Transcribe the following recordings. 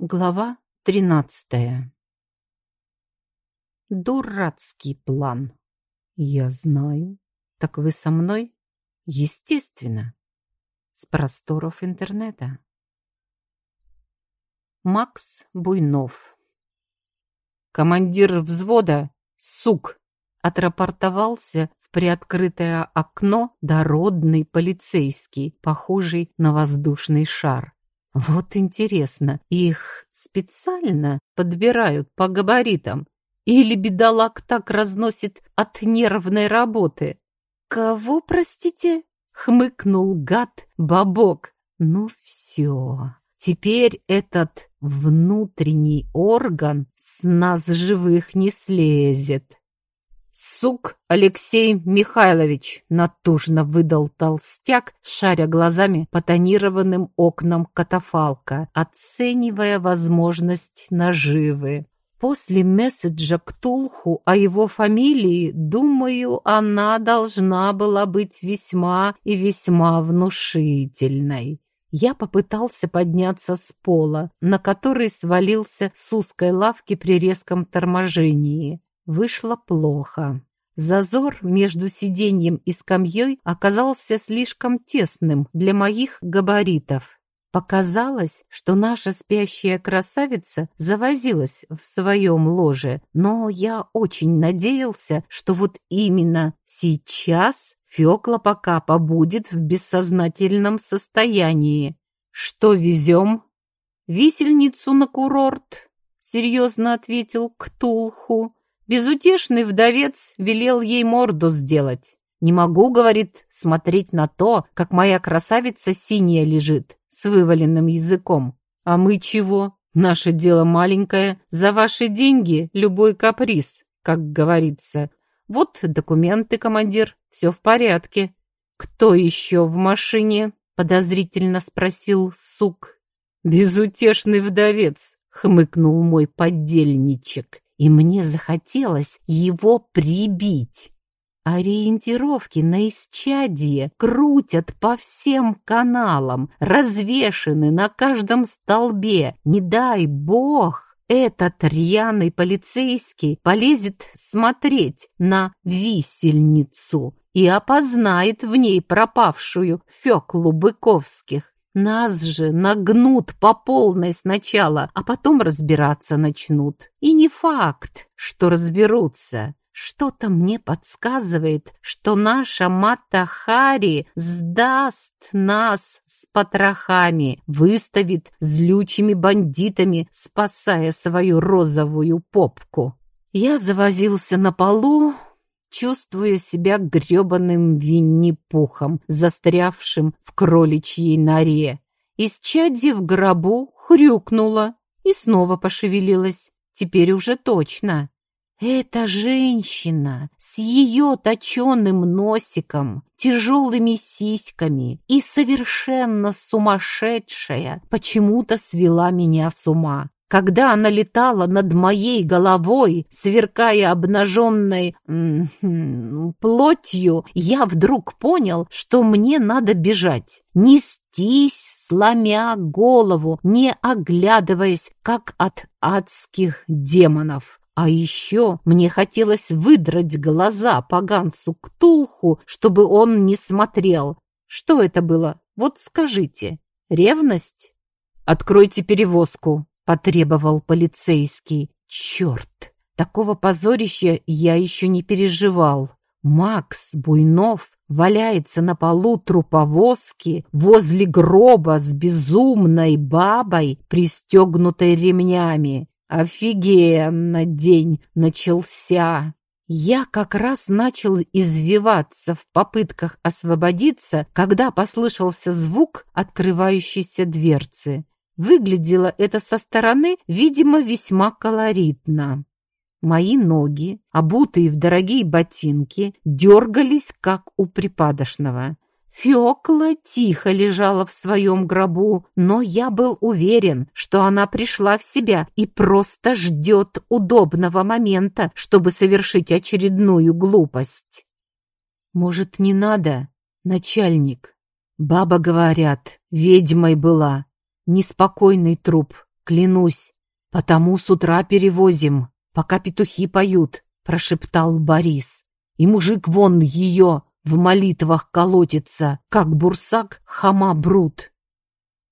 Глава тринадцатая Дурацкий план. Я знаю. Так вы со мной? Естественно. С просторов интернета. Макс Буйнов. Командир взвода, сук, отрапортовался в приоткрытое окно дородный полицейский, похожий на воздушный шар. Вот интересно, их специально подбирают по габаритам? Или бедолаг так разносит от нервной работы? «Кого, простите?» — хмыкнул гад Бабок. «Ну все, теперь этот внутренний орган с нас живых не слезет». «Сук Алексей Михайлович!» — натужно выдал толстяк, шаря глазами по тонированным окнам катафалка, оценивая возможность наживы. После месседжа к Тулху о его фамилии, думаю, она должна была быть весьма и весьма внушительной. Я попытался подняться с пола, на который свалился с узкой лавки при резком торможении. Вышло плохо. Зазор между сиденьем и скамьей оказался слишком тесным для моих габаритов. Показалось, что наша спящая красавица завозилась в своем ложе, но я очень надеялся, что вот именно сейчас Фёкла пока побудет в бессознательном состоянии. «Что везем?» «Висельницу на курорт», — серьезно ответил Ктулху. Безутешный вдовец велел ей морду сделать. «Не могу, — говорит, — смотреть на то, как моя красавица синяя лежит, с вываленным языком. А мы чего? Наше дело маленькое. За ваши деньги любой каприз, как говорится. Вот документы, командир, все в порядке. Кто еще в машине?» — подозрительно спросил сук. «Безутешный вдовец», — хмыкнул мой поддельничек и мне захотелось его прибить. Ориентировки на исчадие крутят по всем каналам, развешаны на каждом столбе. Не дай бог, этот рьяный полицейский полезет смотреть на висельницу и опознает в ней пропавшую Феклу Быковских. Нас же нагнут по полной сначала, а потом разбираться начнут. И не факт, что разберутся. Что-то мне подсказывает, что наша Матахари сдаст нас с потрохами, выставит злючими бандитами, спасая свою розовую попку. Я завозился на полу, чувствуя себя грёбаным Винни-Пухом, застрявшим в кроличьей норе. Из чади в гробу хрюкнула и снова пошевелилась. Теперь уже точно. Эта женщина с ее точеным носиком, тяжелыми сиськами и совершенно сумасшедшая почему-то свела меня с ума. Когда она летала над моей головой, сверкая обнаженной плотью, я вдруг понял, что мне надо бежать. Нестись, сломя голову, не оглядываясь, как от адских демонов. А еще мне хотелось выдрать глаза поганцу Ктулху, чтобы он не смотрел. Что это было? Вот скажите. Ревность? Откройте перевозку, потребовал полицейский. Черт, такого позорища я еще не переживал. Макс Буйнов валяется на полу труповозки возле гроба с безумной бабой, пристегнутой ремнями. Офигенно день начался. Я как раз начал извиваться в попытках освободиться, когда послышался звук открывающейся дверцы. Выглядело это со стороны, видимо, весьма колоритно. Мои ноги, обутые в дорогие ботинки, дергались, как у припадочного. Фёкла тихо лежала в своем гробу, но я был уверен, что она пришла в себя и просто ждет удобного момента, чтобы совершить очередную глупость. Может, не надо, начальник? Баба, говорят, ведьмой была, неспокойный труп, клянусь. Потому с утра перевозим, пока петухи поют, прошептал Борис. И мужик вон ее в молитвах колотится, как бурсак хама брут.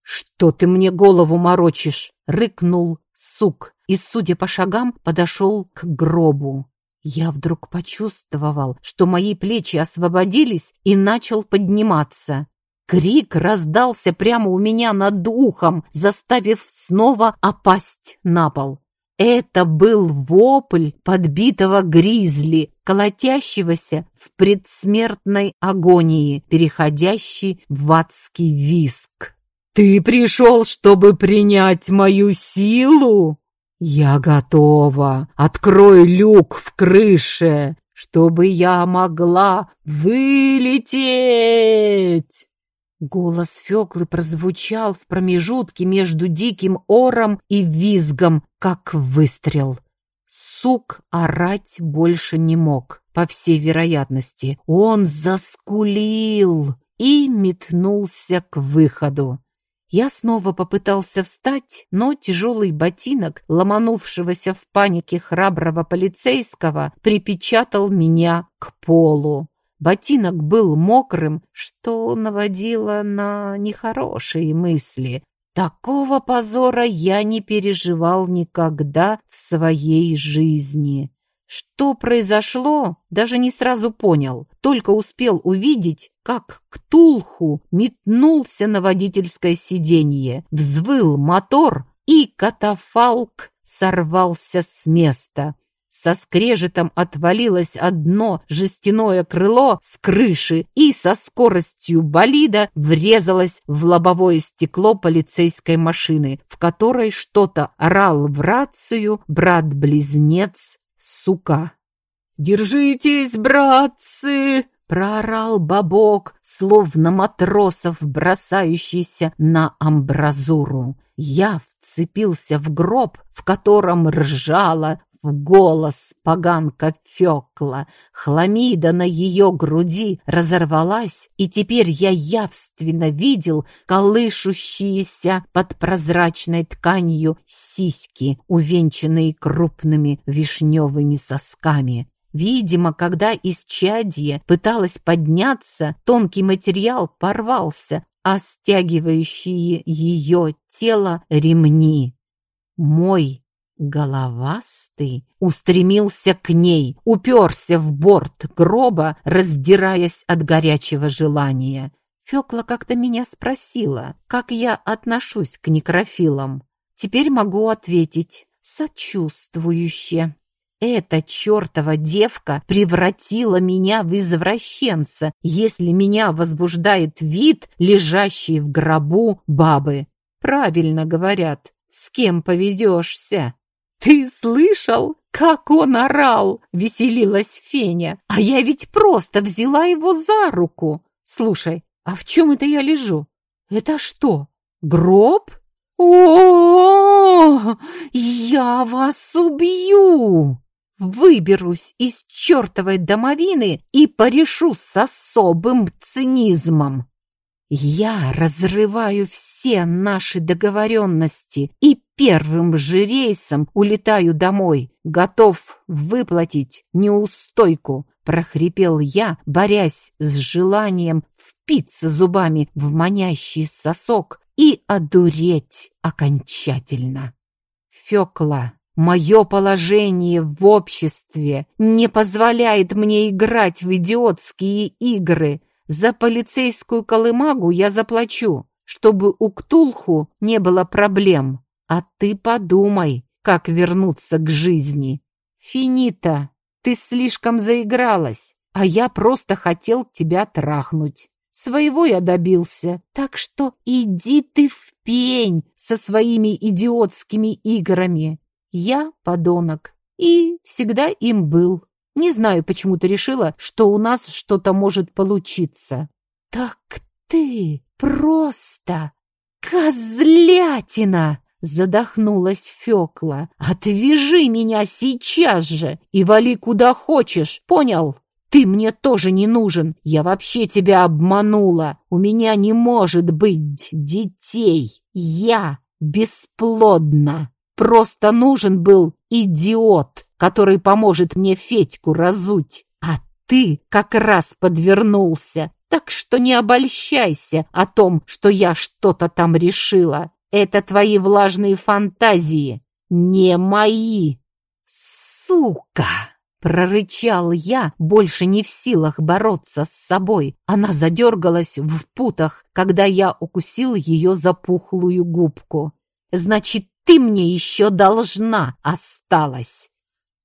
«Что ты мне голову морочишь?» — рыкнул сук и, судя по шагам, подошел к гробу. Я вдруг почувствовал, что мои плечи освободились и начал подниматься. Крик раздался прямо у меня над ухом, заставив снова опасть на пол. Это был вопль подбитого гризли, колотящегося в предсмертной агонии, переходящий в адский виск. «Ты пришел, чтобы принять мою силу?» «Я готова. Открой люк в крыше, чтобы я могла вылететь!» Голос Феклы прозвучал в промежутке между диким ором и визгом, как выстрел. Сук орать больше не мог, по всей вероятности. Он заскулил и метнулся к выходу. Я снова попытался встать, но тяжелый ботинок, ломанувшегося в панике храброго полицейского, припечатал меня к полу. Ботинок был мокрым, что наводило на нехорошие мысли. Такого позора я не переживал никогда в своей жизни. Что произошло, даже не сразу понял, только успел увидеть, как Ктулху метнулся на водительское сиденье, взвыл мотор, и катафалк сорвался с места. Со скрежетом отвалилось одно жестяное крыло с крыши и со скоростью болида врезалось в лобовое стекло полицейской машины, в которой что-то орал в рацию брат-близнец сука. «Держитесь, братцы!» — проорал бабок, словно матросов, бросающийся на амбразуру. Я вцепился в гроб, в котором ржала в голос поганка Фёкла. Хламида на ее груди разорвалась, и теперь я явственно видел колышущиеся под прозрачной тканью сиськи, увенчанные крупными вишневыми сосками. Видимо, когда из чадья пыталась подняться, тонкий материал порвался, а стягивающие ее тело ремни. Мой Головастый устремился к ней, уперся в борт гроба, раздираясь от горячего желания. Фёкла как-то меня спросила, как я отношусь к некрофилам. Теперь могу ответить сочувствующе. Эта чертова девка превратила меня в извращенца, если меня возбуждает вид, лежащий в гробу бабы. Правильно говорят, с кем поведешься. «Ты слышал, как он орал?» — веселилась Феня. «А я ведь просто взяла его за руку. Слушай, а в чем это я лежу? Это что, гроб? О, -о, -о я вас убью! Выберусь из чертовой домовины и порешу с особым цинизмом. Я разрываю все наши договоренности и первым же рейсом улетаю домой, готов выплатить неустойку, прохрипел я, борясь с желанием впиться зубами в манящий сосок и одуреть окончательно. Фёкла, мое положение в обществе не позволяет мне играть в идиотские игры, за полицейскую колымагу я заплачу, чтобы у Ктулху не было проблем. А ты подумай, как вернуться к жизни. Финита, ты слишком заигралась, а я просто хотел тебя трахнуть. Своего я добился, так что иди ты в пень со своими идиотскими играми. Я подонок и всегда им был. Не знаю, почему ты решила, что у нас что-то может получиться. Так ты просто козлятина! Задохнулась Фёкла. «Отвяжи меня сейчас же и вали куда хочешь, понял? Ты мне тоже не нужен. Я вообще тебя обманула. У меня не может быть детей. Я бесплодно. Просто нужен был идиот, который поможет мне Федьку разуть. А ты как раз подвернулся. Так что не обольщайся о том, что я что-то там решила. Это твои влажные фантазии, не мои. Сука! Прорычал я, больше не в силах бороться с собой. Она задергалась в путах, когда я укусил ее за пухлую губку. «Значит, ты мне еще должна осталась!»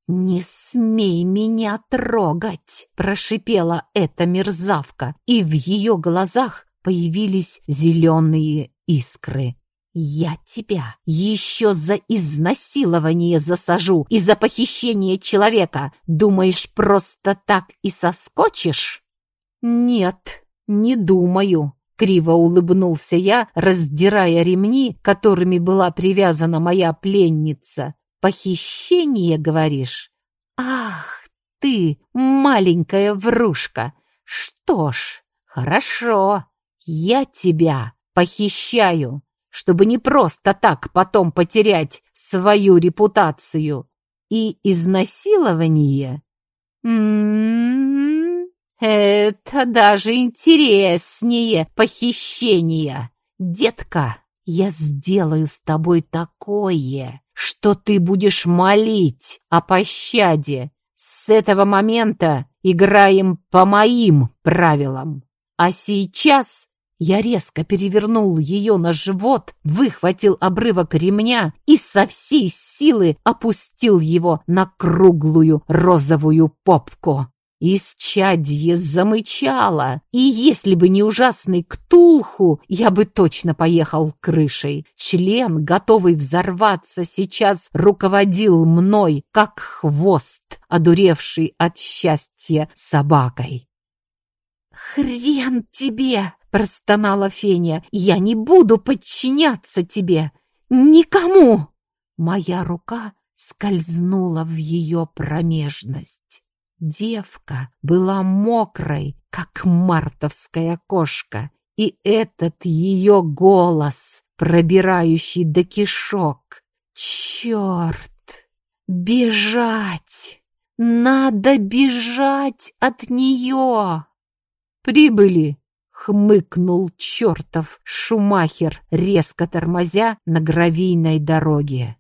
«Не смей меня трогать!» — прошипела эта мерзавка, и в ее глазах появились зеленые искры. «Я тебя еще за изнасилование засажу и за похищение человека. Думаешь, просто так и соскочишь?» «Нет, не думаю», — криво улыбнулся я, раздирая ремни, которыми была привязана моя пленница. «Похищение, говоришь? Ах ты, маленькая врушка! Что ж, хорошо, я тебя похищаю!» Чтобы не просто так потом потерять свою репутацию. И изнасилование? М -м -м, это даже интереснее похищения. Детка, я сделаю с тобой такое, что ты будешь молить о пощаде. С этого момента играем по моим правилам. А сейчас я резко перевернул ее на живот, выхватил обрывок ремня и со всей силы опустил его на круглую розовую попку. Исчадье замычало, и если бы не ужасный ктулху, я бы точно поехал крышей. Член, готовый взорваться, сейчас руководил мной, как хвост, одуревший от счастья собакой. «Хрен тебе!» Простонала Феня. «Я не буду подчиняться тебе! Никому!» Моя рука скользнула в ее промежность. Девка была мокрой, как мартовская кошка, и этот ее голос, пробирающий до кишок. Черт! Бежать! Надо бежать от нее! Прибыли! Хмыкнул чертов Шумахер, резко тормозя на гравийной дороге.